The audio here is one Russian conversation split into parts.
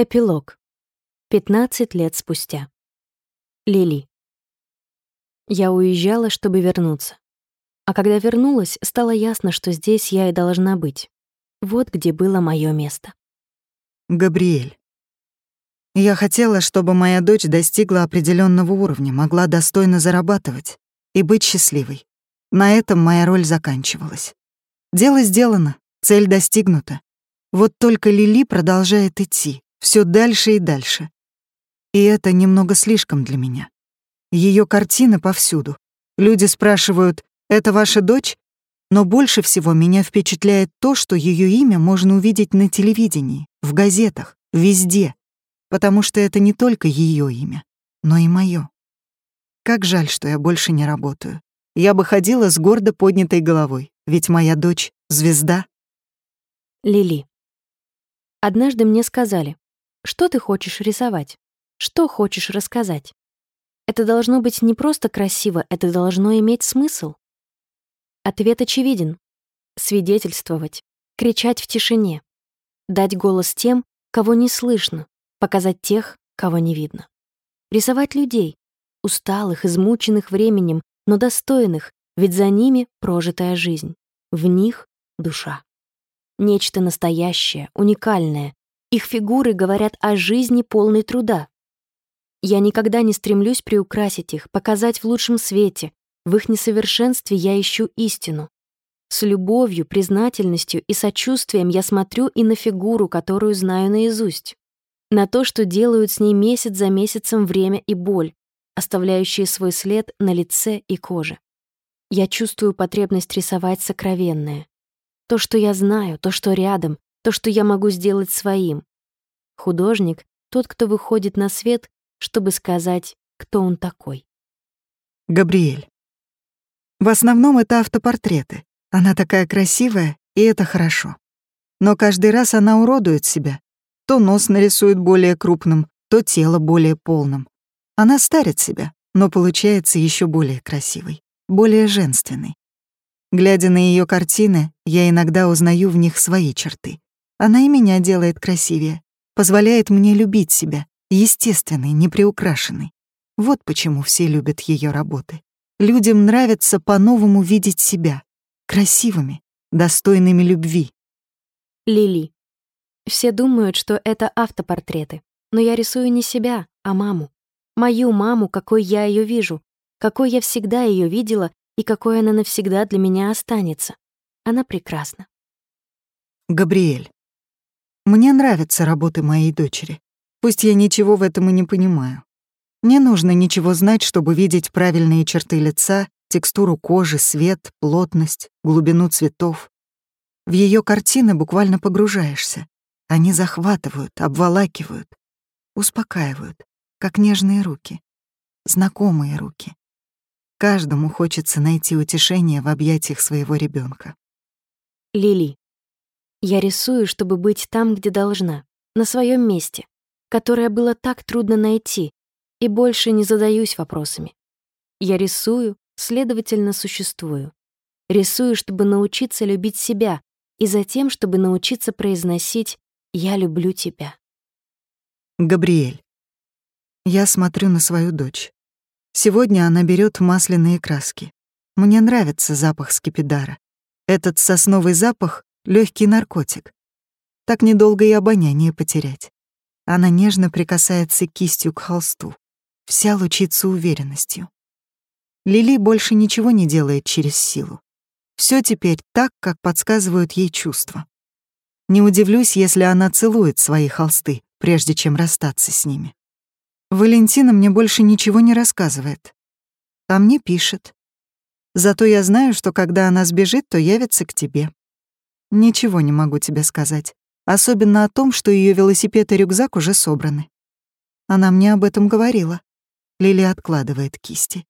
Эпилог. 15 лет спустя. Лили. Я уезжала, чтобы вернуться. А когда вернулась, стало ясно, что здесь я и должна быть. Вот где было мое место. Габриэль. Я хотела, чтобы моя дочь достигла определенного уровня, могла достойно зарабатывать и быть счастливой. На этом моя роль заканчивалась. Дело сделано, цель достигнута. Вот только Лили продолжает идти, все дальше и дальше. И это немного слишком для меня. Ее картины повсюду. Люди спрашивают, «Это ваша дочь?» Но больше всего меня впечатляет то, что ее имя можно увидеть на телевидении, в газетах, везде, потому что это не только ее имя, но и мое. Как жаль, что я больше не работаю. Я бы ходила с гордо поднятой головой, ведь моя дочь — звезда. Лили. Однажды мне сказали, что ты хочешь рисовать? Что хочешь рассказать? Это должно быть не просто красиво, это должно иметь смысл. Ответ очевиден. Свидетельствовать, кричать в тишине, дать голос тем, кого не слышно, показать тех, кого не видно. Рисовать людей, усталых, измученных временем, но достойных, ведь за ними прожитая жизнь, в них душа. Нечто настоящее, уникальное, их фигуры говорят о жизни полной труда. Я никогда не стремлюсь приукрасить их, показать в лучшем свете. В их несовершенстве я ищу истину. С любовью, признательностью и сочувствием я смотрю и на фигуру, которую знаю наизусть. На то, что делают с ней месяц за месяцем время и боль, оставляющие свой след на лице и коже. Я чувствую потребность рисовать сокровенное. То, что я знаю, то, что рядом, то, что я могу сделать своим. Художник — тот, кто выходит на свет, чтобы сказать, кто он такой. Габриэль. В основном это автопортреты. Она такая красивая, и это хорошо. Но каждый раз она уродует себя. То нос нарисует более крупным, то тело более полным. Она старит себя, но получается еще более красивой, более женственной. Глядя на ее картины, я иногда узнаю в них свои черты. Она и меня делает красивее, позволяет мне любить себя, естественной, неприукрашенной. Вот почему все любят ее работы. Людям нравится по-новому видеть себя, красивыми, достойными любви. Лили. Все думают, что это автопортреты, но я рисую не себя, а маму. Мою маму, какой я ее вижу, какой я всегда ее видела и какой она навсегда для меня останется. Она прекрасна. Габриэль. Мне нравятся работы моей дочери. Пусть я ничего в этом и не понимаю. Не нужно ничего знать, чтобы видеть правильные черты лица, текстуру кожи, свет, плотность, глубину цветов. В ее картины буквально погружаешься. Они захватывают, обволакивают, успокаивают, как нежные руки, знакомые руки. Каждому хочется найти утешение в объятиях своего ребенка. Лили. Я рисую, чтобы быть там, где должна, на своем месте, которое было так трудно найти, и больше не задаюсь вопросами. Я рисую, следовательно, существую. Рисую, чтобы научиться любить себя, и затем, чтобы научиться произносить «Я люблю тебя». Габриэль. Я смотрю на свою дочь. Сегодня она берет масляные краски. Мне нравится запах скипидара. Этот сосновый запах легкий наркотик. Так недолго и обоняние потерять. Она нежно прикасается кистью к холсту. Вся лучится уверенностью. Лили больше ничего не делает через силу. Все теперь так, как подсказывают ей чувства. Не удивлюсь, если она целует свои холсты, прежде чем расстаться с ними. Валентина мне больше ничего не рассказывает. А мне пишет. Зато я знаю, что когда она сбежит, то явится к тебе. Ничего не могу тебе сказать. Особенно о том, что ее велосипед и рюкзак уже собраны. Она мне об этом говорила. Лили откладывает кисти.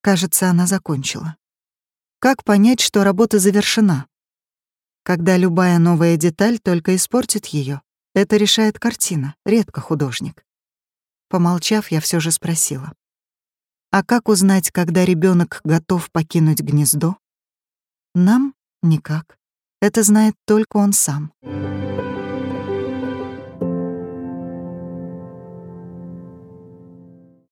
Кажется, она закончила. Как понять, что работа завершена? Когда любая новая деталь только испортит ее, это решает картина, редко художник. Помолчав, я все же спросила. А как узнать, когда ребенок готов покинуть гнездо? Нам никак. Это знает только он сам.